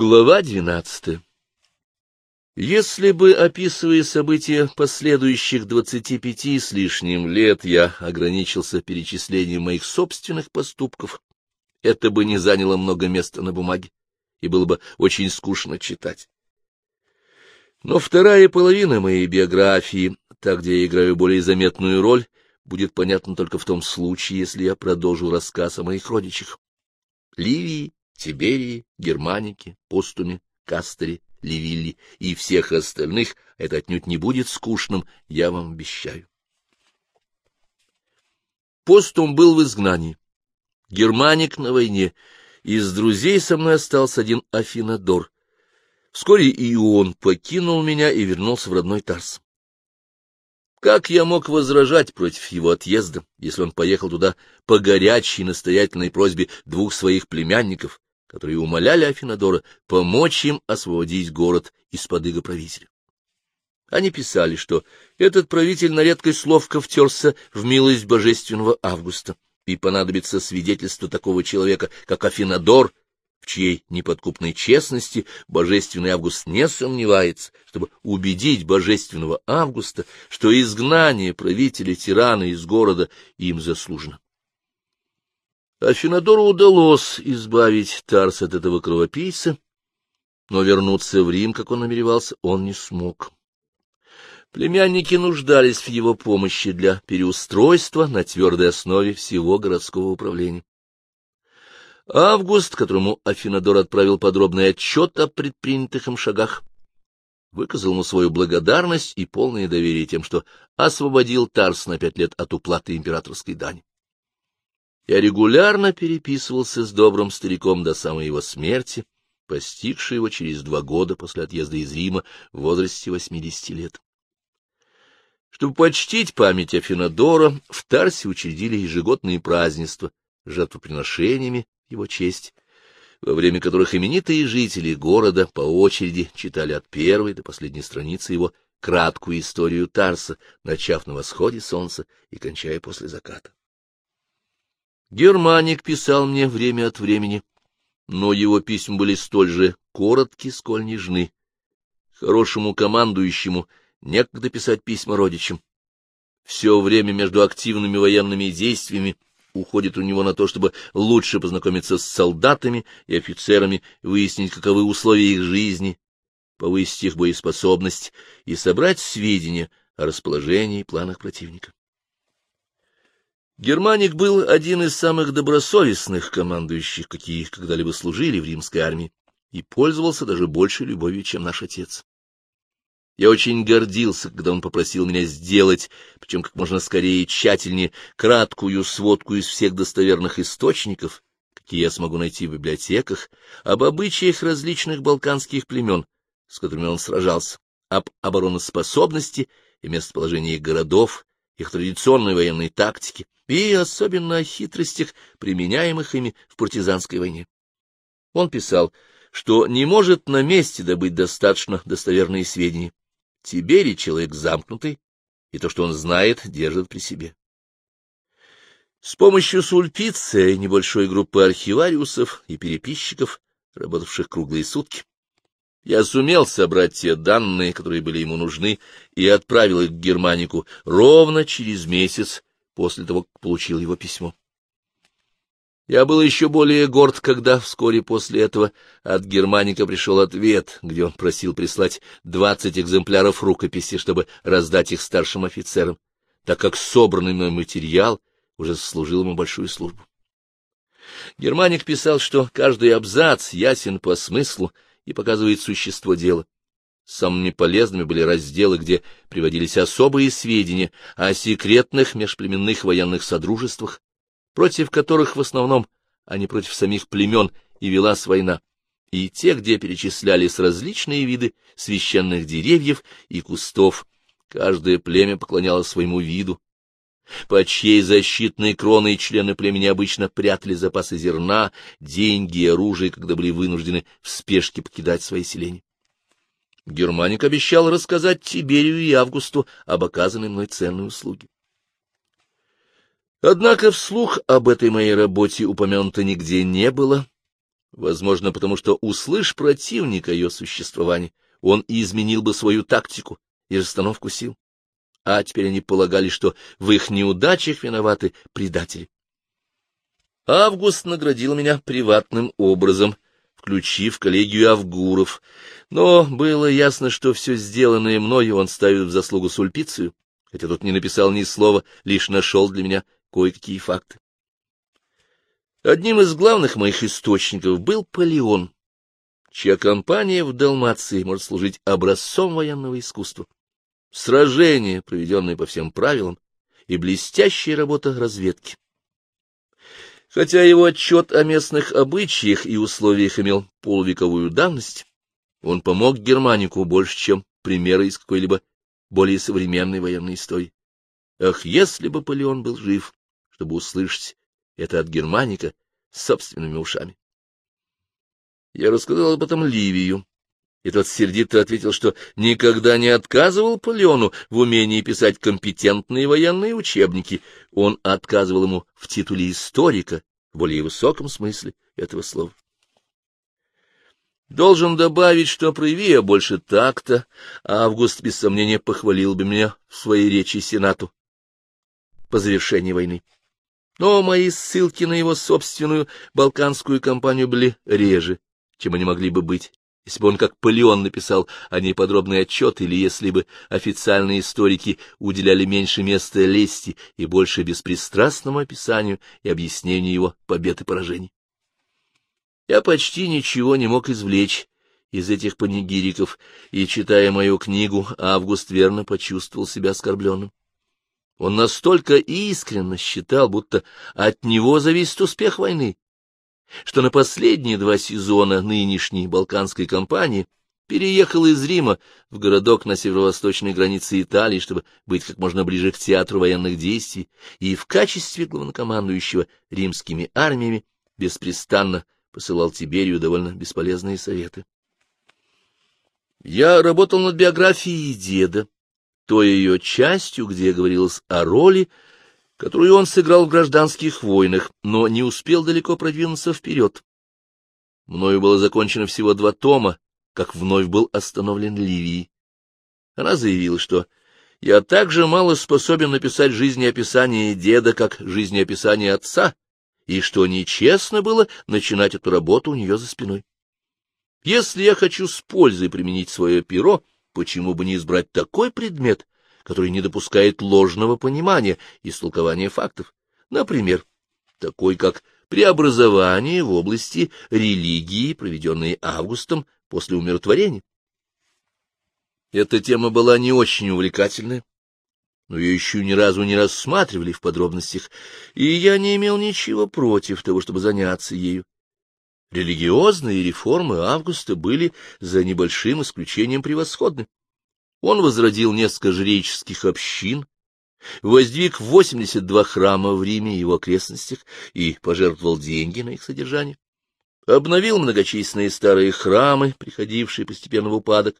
Глава двенадцатая Если бы, описывая события последующих двадцати пяти с лишним лет, я ограничился перечислением моих собственных поступков, это бы не заняло много места на бумаге и было бы очень скучно читать. Но вторая половина моей биографии, та, где я играю более заметную роль, будет понятна только в том случае, если я продолжу рассказ о моих родичах. Ливии, Тиберии, Германике, Постуме, Кастере, Ливилли и всех остальных, это отнюдь не будет скучным, я вам обещаю. Постум был в изгнании. Германик на войне. Из друзей со мной остался один Афинадор. Вскоре и он покинул меня и вернулся в родной Тарс. Как я мог возражать против его отъезда, если он поехал туда по горячей настоятельной просьбе двух своих племянников, которые умоляли Афинадора помочь им освободить город из-под иго правителя? Они писали, что этот правитель на редкость ловко втерся в милость божественного Августа, и понадобится свидетельство такого человека, как Афинадор, в чьей неподкупной честности божественный Август не сомневается, чтобы убедить божественного Августа, что изгнание правителя-тирана из города им заслужено. Афинадору удалось избавить Тарс от этого кровопийца, но вернуться в Рим, как он намеревался, он не смог. Племянники нуждались в его помощи для переустройства на твердой основе всего городского управления. Август, которому Афинадор отправил подробный отчет о предпринятых им шагах, выказал ему свою благодарность и полное доверие тем, что освободил Тарс на пять лет от уплаты императорской дани. Я регулярно переписывался с добрым стариком до самой его смерти, постигшей его через два года после отъезда из Рима в возрасте восьмидесяти лет. Чтобы почтить память Афинадора, в Тарсе учредили ежегодные празднества жертвоприношениями его честь, во время которых именитые жители города по очереди читали от первой до последней страницы его краткую историю Тарса, начав на восходе солнца и кончая после заката. Германик писал мне время от времени, но его письма были столь же коротки, сколь нежны. Хорошему командующему некогда писать письма родичам. Все время между активными военными действиями уходит у него на то, чтобы лучше познакомиться с солдатами и офицерами, выяснить, каковы условия их жизни, повысить их боеспособность и собрать сведения о расположении и планах противника. Германик был один из самых добросовестных командующих, какие когда-либо служили в римской армии, и пользовался даже большей любовью, чем наш отец. Я очень гордился, когда он попросил меня сделать, причем как можно скорее и тщательнее, краткую сводку из всех достоверных источников, какие я смогу найти в библиотеках, об обычаях различных балканских племен, с которыми он сражался, об обороноспособности и местоположении городов, их традиционной военной тактике и особенно о хитростях, применяемых ими в партизанской войне. Он писал, что не может на месте добыть достаточно достоверные сведения, Тиберий человек замкнутый, и то, что он знает, держит при себе. С помощью Сульпиция и небольшой группы архивариусов и переписчиков, работавших круглые сутки, я сумел собрать те данные, которые были ему нужны, и отправил их к Германику ровно через месяц после того, как получил его письмо. Я был еще более горд, когда вскоре после этого от Германика пришел ответ, где он просил прислать двадцать экземпляров рукописи, чтобы раздать их старшим офицерам, так как собранный мой материал уже служил ему большую службу. Германик писал, что каждый абзац ясен по смыслу и показывает существо дела. Самыми полезными были разделы, где приводились особые сведения о секретных межплеменных военных содружествах, против которых в основном, а не против самих племен, и велась война, и те, где перечислялись различные виды священных деревьев и кустов. Каждое племя поклонялось своему виду, под чьей защитной кроной члены племени обычно прятали запасы зерна, деньги и оружие, когда были вынуждены в спешке покидать свои селения. Германик обещал рассказать Тиберию и Августу об оказанной мной ценной услуге. Однако вслух об этой моей работе упомянуто нигде не было, Возможно, потому что, услышь противника ее существования, он изменил бы свою тактику и расстановку сил. А теперь они полагали, что в их неудачах виноваты предатели. Август наградил меня приватным образом, включив коллегию Авгуров, но было ясно, что все сделанное мною он ставит в заслугу Сульпицию, хотя тут не написал ни слова, лишь нашел для меня кое-какие факты. Одним из главных моих источников был Полеон, чья кампания в Далмации может служить образцом военного искусства. Сражения, проведенные по всем правилам, и блестящая работа разведки. Хотя его отчет о местных обычаях и условиях имел полувековую давность, он помог Германику больше, чем примеры из какой-либо более современной военной истории. Ах, если бы Полеон был жив, чтобы услышать это от Германика собственными ушами. Я рассказал об этом Ливию, и тот сердито ответил, что никогда не отказывал Полеону в умении писать компетентные военные учебники. Он отказывал ему в титуле историка, в более высоком смысле этого слова. Должен добавить, что прояви я больше такта, Август, без сомнения, похвалил бы меня в своей речи Сенату по завершении войны. Но мои ссылки на его собственную балканскую кампанию были реже, чем они могли бы быть, если бы он как Полеон написал о ней подробный отчет, или если бы официальные историки уделяли меньше места лести и больше беспристрастному описанию и объяснению его побед и поражений. Я почти ничего не мог извлечь из этих панигириков, и, читая мою книгу, Август верно почувствовал себя оскорбленным. Он настолько искренне считал, будто от него зависит успех войны, что на последние два сезона нынешней балканской кампании переехал из Рима в городок на северо-восточной границе Италии, чтобы быть как можно ближе к театру военных действий, и в качестве главнокомандующего римскими армиями беспрестанно посылал Тиберию довольно бесполезные советы. Я работал над биографией деда, той ее частью, где говорилось о роли, которую он сыграл в гражданских войнах, но не успел далеко продвинуться вперед. Мною было закончено всего два тома, как вновь был остановлен Ливией. Она заявила, что я так же мало способен написать жизнеописание деда, как жизнеописание отца, и что нечестно было начинать эту работу у нее за спиной. Если я хочу с пользой применить свое перо, почему бы не избрать такой предмет, который не допускает ложного понимания и истолкования фактов? Например, такой как преобразование в области религии, проведенные Августом после умиротворения. Эта тема была не очень увлекательная, но ее еще ни разу не рассматривали в подробностях, и я не имел ничего против того, чтобы заняться ею. Религиозные реформы Августа были, за небольшим исключением, превосходны. Он возродил несколько жреческих общин, воздвиг 82 храма в Риме и его окрестностях и пожертвовал деньги на их содержание, обновил многочисленные старые храмы, приходившие постепенно в упадок,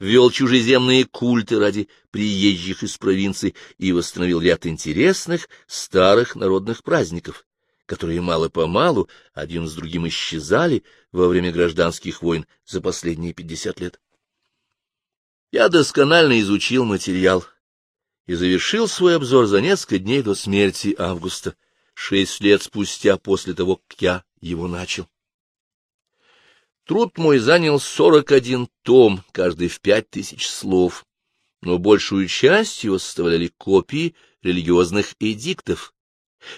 ввел чужеземные культы ради приезжих из провинций и восстановил ряд интересных старых народных праздников, которые мало-помалу один с другим исчезали во время гражданских войн за последние пятьдесят лет. Я досконально изучил материал и завершил свой обзор за несколько дней до смерти Августа, шесть лет спустя после того, как я его начал. Труд мой занял сорок один том, каждый в пять тысяч слов, но большую часть его составляли копии религиозных эдиктов,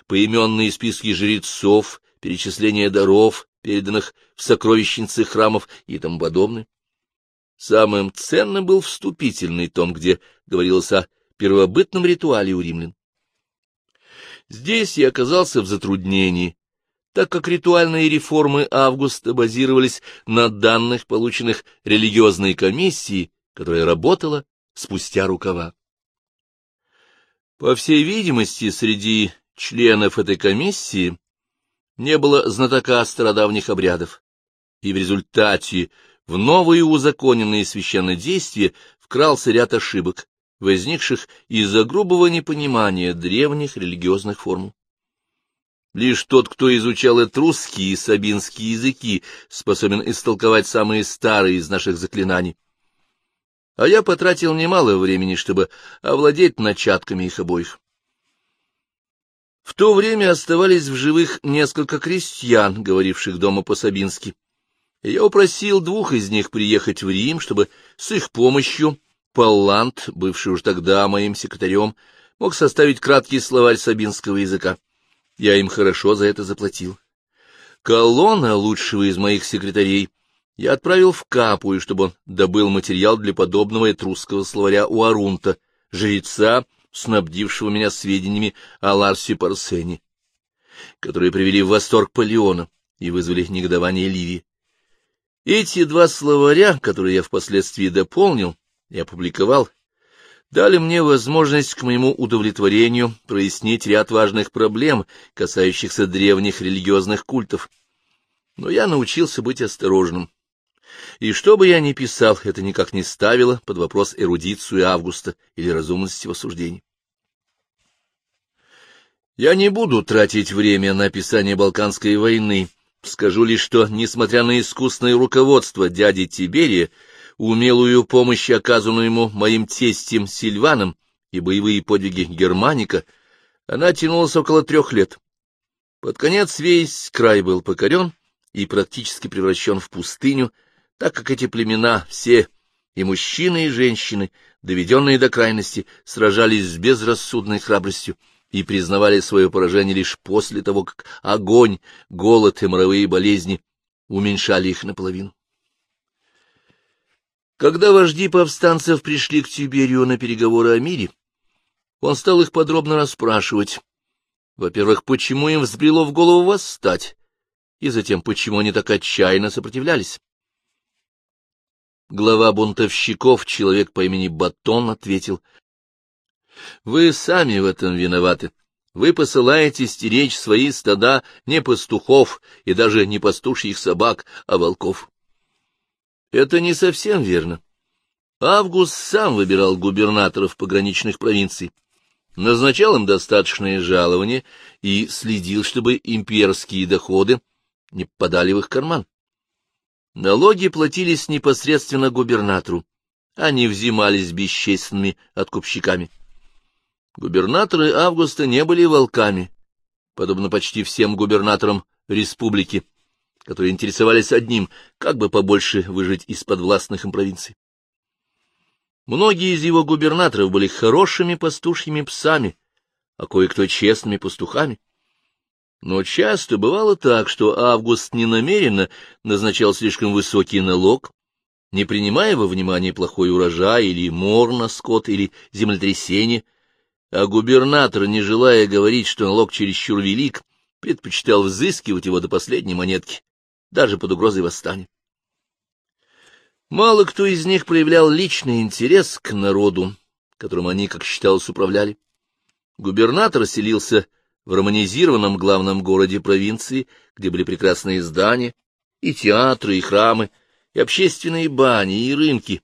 поименные списки жрецов, перечисление даров, переданных в сокровищницы храмов и тому подобное. Самым ценным был вступительный том, где говорилось о первобытном ритуале у римлян. Здесь я оказался в затруднении, так как ритуальные реформы Августа базировались на данных, полученных религиозной комиссией, которая работала спустя рукава. По всей видимости, среди членов этой комиссии не было знатока стародавних обрядов, и в результате в новые узаконенные священнодействия вкрался ряд ошибок, возникших из-за грубого непонимания древних религиозных формул. Лишь тот, кто изучал этрусские и сабинские языки, способен истолковать самые старые из наших заклинаний. А я потратил немало времени, чтобы овладеть начатками их обоих. В то время оставались в живых несколько крестьян, говоривших дома по-сабински. Я упросил двух из них приехать в Рим, чтобы с их помощью Паллант, бывший уж тогда моим секретарем, мог составить краткий словарь сабинского языка. Я им хорошо за это заплатил. Колонна лучшего из моих секретарей я отправил в Капую, чтобы он добыл материал для подобного этрусского словаря у Арунта, жреца, снабдившего меня сведениями о Ларсе Парсене, которые привели в восторг Палеона и вызвали негодование Ливии. Эти два словаря, которые я впоследствии дополнил и опубликовал, дали мне возможность к моему удовлетворению прояснить ряд важных проблем, касающихся древних религиозных культов. Но я научился быть осторожным. И что бы я ни писал, это никак не ставило под вопрос эрудицию Августа или разумность его суждений. Я не буду тратить время на описание Балканской войны. Скажу лишь, что, несмотря на искусное руководство дяди Тиберия, умелую помощь, оказанную ему моим тестем Сильваном, и боевые подвиги Германика, она тянулась около трех лет. Под конец весь край был покорен и практически превращен в пустыню, так как эти племена все, и мужчины, и женщины, доведенные до крайности, сражались с безрассудной храбростью и признавали свое поражение лишь после того, как огонь, голод и моровые болезни уменьшали их наполовину. Когда вожди повстанцев пришли к Тиберию на переговоры о мире, он стал их подробно расспрашивать. Во-первых, почему им взбрело в голову восстать, и затем, почему они так отчаянно сопротивлялись. Глава бунтовщиков, человек по имени Батон, ответил, — Вы сами в этом виноваты. Вы посылаете стеречь свои стада не пастухов и даже не пастушьих собак, а волков. Это не совсем верно. Август сам выбирал губернаторов пограничных провинций, назначал им достаточное жалование и следил, чтобы имперские доходы не попадали в их карман. Налоги платились непосредственно губернатору, они взимались бесчестными откупщиками. Губернаторы Августа не были волками, подобно почти всем губернаторам республики, которые интересовались одним, как бы побольше выжить из подвластных им провинций. Многие из его губернаторов были хорошими пастушьими псами, а кое-кто честными пастухами. Но часто бывало так, что Август ненамеренно назначал слишком высокий налог, не принимая во внимание плохой урожай или мор на скот или землетрясение, а губернатор, не желая говорить, что налог чересчур велик, предпочитал взыскивать его до последней монетки, даже под угрозой восстания. Мало кто из них проявлял личный интерес к народу, которым они, как считалось, управляли. Губернатор селился в романизированном главном городе провинции, где были прекрасные здания, и театры, и храмы, и общественные бани, и рынки.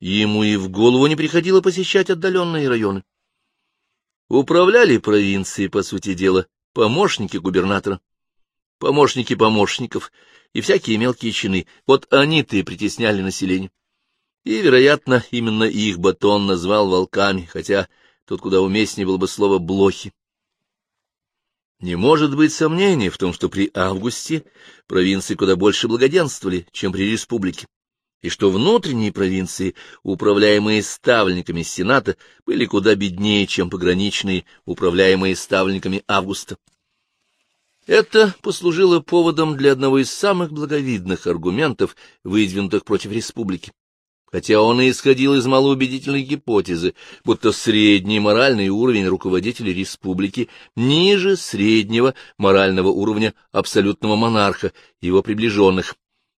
Ему и в голову не приходило посещать отдаленные районы. Управляли провинцией, по сути дела, помощники губернатора, помощники помощников и всякие мелкие чины. Вот они-то и притесняли население. И, вероятно, именно их Батон назвал волками, хотя тут куда уместнее было бы слово «блохи». Не может быть сомнений в том, что при Августе провинции куда больше благоденствовали, чем при республике, и что внутренние провинции, управляемые ставленниками Сената, были куда беднее, чем пограничные, управляемые ставленниками Августа. Это послужило поводом для одного из самых благовидных аргументов, выдвинутых против республики. Хотя он и исходил из малоубедительной гипотезы, будто средний моральный уровень руководителей республики ниже среднего морального уровня абсолютного монарха и его приближенных,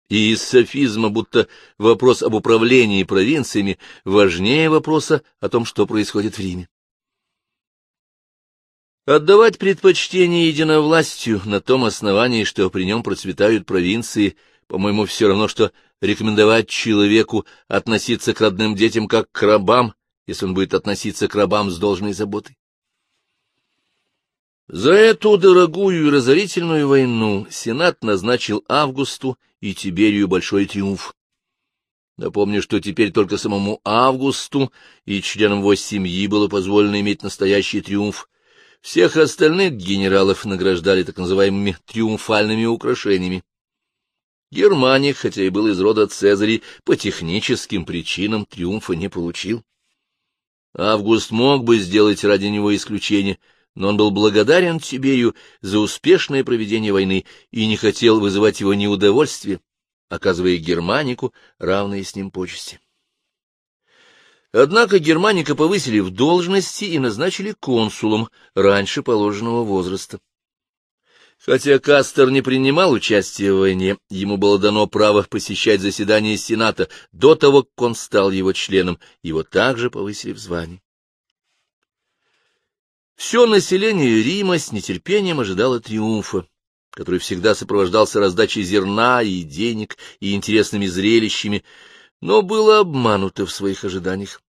и из софизма, будто вопрос об управлении провинциями важнее вопроса о том, что происходит в Риме. Отдавать предпочтение единовластию на том основании, что при нем процветают провинции, по-моему, все равно, что рекомендовать человеку относиться к родным детям как к рабам, если он будет относиться к рабам с должной заботой. За эту дорогую и разорительную войну Сенат назначил Августу и Тиберию большой триумф. Напомню, что теперь только самому Августу и членам его семьи было позволено иметь настоящий триумф. Всех остальных генералов награждали так называемыми триумфальными украшениями. Германик, хотя и был из рода Цезарей, по техническим причинам триумфа не получил. Август мог бы сделать ради него исключение — но он был благодарен Тиберию за успешное проведение войны и не хотел вызывать его неудовольствие, оказывая Германику равные с ним почести. Однако Германика повысили в должности и назначили консулом раньше положенного возраста. Хотя Кастер не принимал участия в войне, ему было дано право посещать заседания Сената до того, как он стал его членом, его также повысили в звании. Все население Рима с нетерпением ожидало триумфа, который всегда сопровождался раздачей зерна и денег и интересными зрелищами, но было обмануто в своих ожиданиях.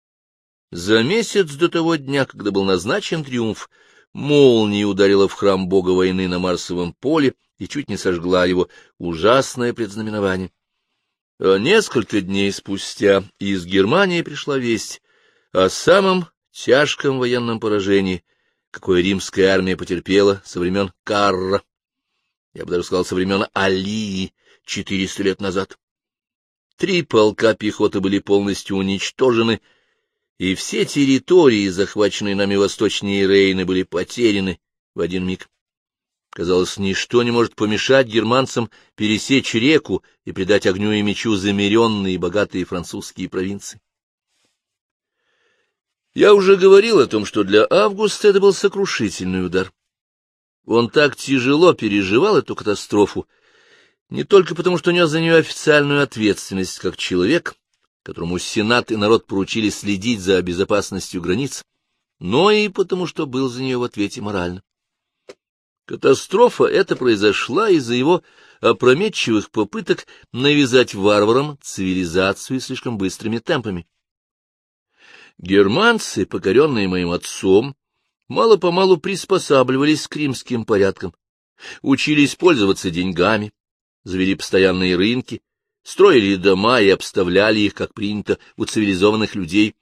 За месяц до того дня, когда был назначен триумф, молния ударила в храм бога войны на Марсовом поле и чуть не сожгла его ужасное предзнаменование. А несколько дней спустя из Германии пришла весть о самом тяжком военном поражении — какое римская армия потерпела со времен Карра, я бы даже сказал, со времен Алии, четыреста лет назад. Три полка пехоты были полностью уничтожены, и все территории, захваченные нами восточнее Рейны, были потеряны в один миг. Казалось, ничто не может помешать германцам пересечь реку и придать огню и мечу замеренные и богатые французские провинции. Я уже говорил о том, что для Августа это был сокрушительный удар. Он так тяжело переживал эту катастрофу, не только потому, что нес за нее официальную ответственность как человек, которому Сенат и народ поручили следить за безопасностью границ, но и потому, что был за нее в ответе морально. Катастрофа эта произошла из-за его опрометчивых попыток навязать варварам цивилизацию слишком быстрыми темпами. Германцы, покоренные моим отцом, мало-помалу приспосабливались к римским порядкам, учились пользоваться деньгами, завели постоянные рынки, строили дома и обставляли их, как принято у цивилизованных людей.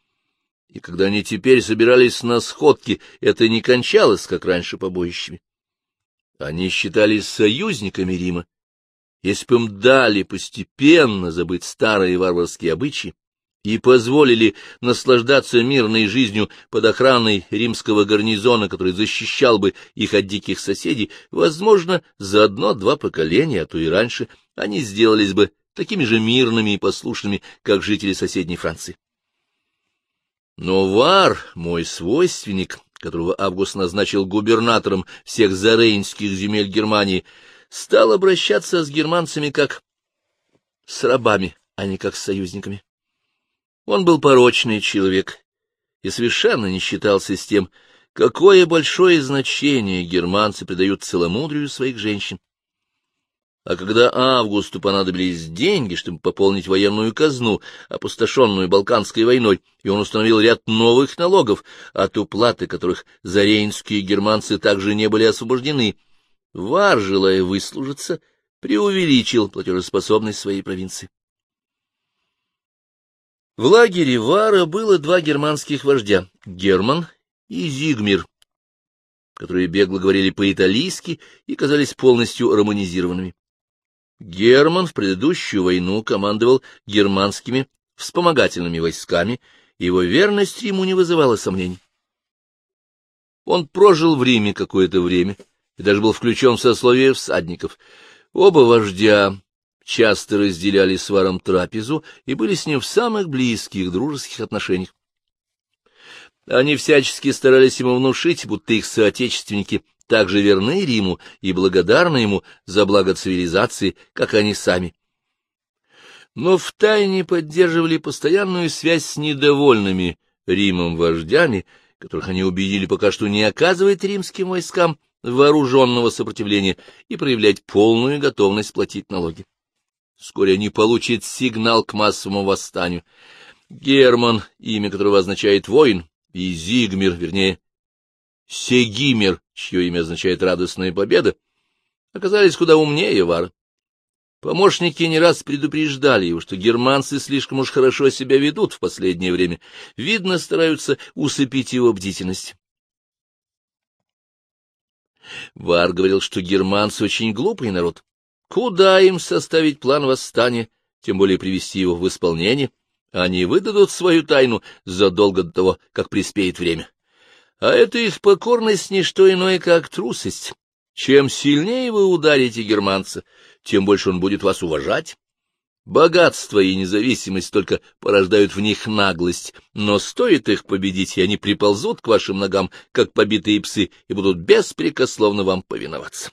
И когда они теперь собирались на сходки, это не кончалось, как раньше, побоищами. Они считались союзниками Рима. Если бы им дали постепенно забыть старые варварские обычаи, и позволили наслаждаться мирной жизнью под охраной римского гарнизона, который защищал бы их от диких соседей, возможно, за одно-два поколения, а то и раньше, они сделались бы такими же мирными и послушными, как жители соседней Франции. Но Вар, мой свойственник, которого Август назначил губернатором всех зарейнских земель Германии, стал обращаться с германцами как с рабами, а не как с союзниками. Он был порочный человек и совершенно не считался с тем, какое большое значение германцы придают целомудрию своих женщин. А когда Августу понадобились деньги, чтобы пополнить военную казну, опустошенную Балканской войной, и он установил ряд новых налогов, от уплаты которых зарейнские германцы также не были освобождены, Вар, желая выслужиться, преувеличил платежеспособность своей провинции. В лагере Вара было два германских вождя — Герман и Зигмир, которые бегло говорили по-италийски и казались полностью романизированными. Герман в предыдущую войну командовал германскими вспомогательными войсками, и его верность ему не вызывала сомнений. Он прожил в Риме какое-то время и даже был включен в сословие всадников. Оба вождя часто разделяли с Варом трапезу и были с ним в самых близких дружеских отношениях. Они всячески старались ему внушить, будто их соотечественники так же верны Риму и благодарны ему за благо цивилизации, как они сами. Но втайне поддерживали постоянную связь с недовольными Римом вождями, которых они убедили пока что не оказывать римским войскам вооруженного сопротивления и проявлять полную готовность платить налоги. Вскоре они получат сигнал к массовому восстанию. Герман, имя которого означает «воин», и Зигмир, вернее, Сегимер, чье имя означает «радостная победа», оказались куда умнее Вара. Помощники не раз предупреждали его, что германцы слишком уж хорошо себя ведут в последнее время. Видно, стараются усыпить его бдительность. Вар говорил, что германцы очень глупый народ. Куда им составить план восстания, тем более привести его в исполнение? Они выдадут свою тайну задолго до того, как приспеет время. А это их покорность не что иное, как трусость. Чем сильнее вы ударите германца, тем больше он будет вас уважать. Богатство и независимость только порождают в них наглость, но стоит их победить, и они приползут к вашим ногам, как побитые псы, и будут беспрекословно вам повиноваться.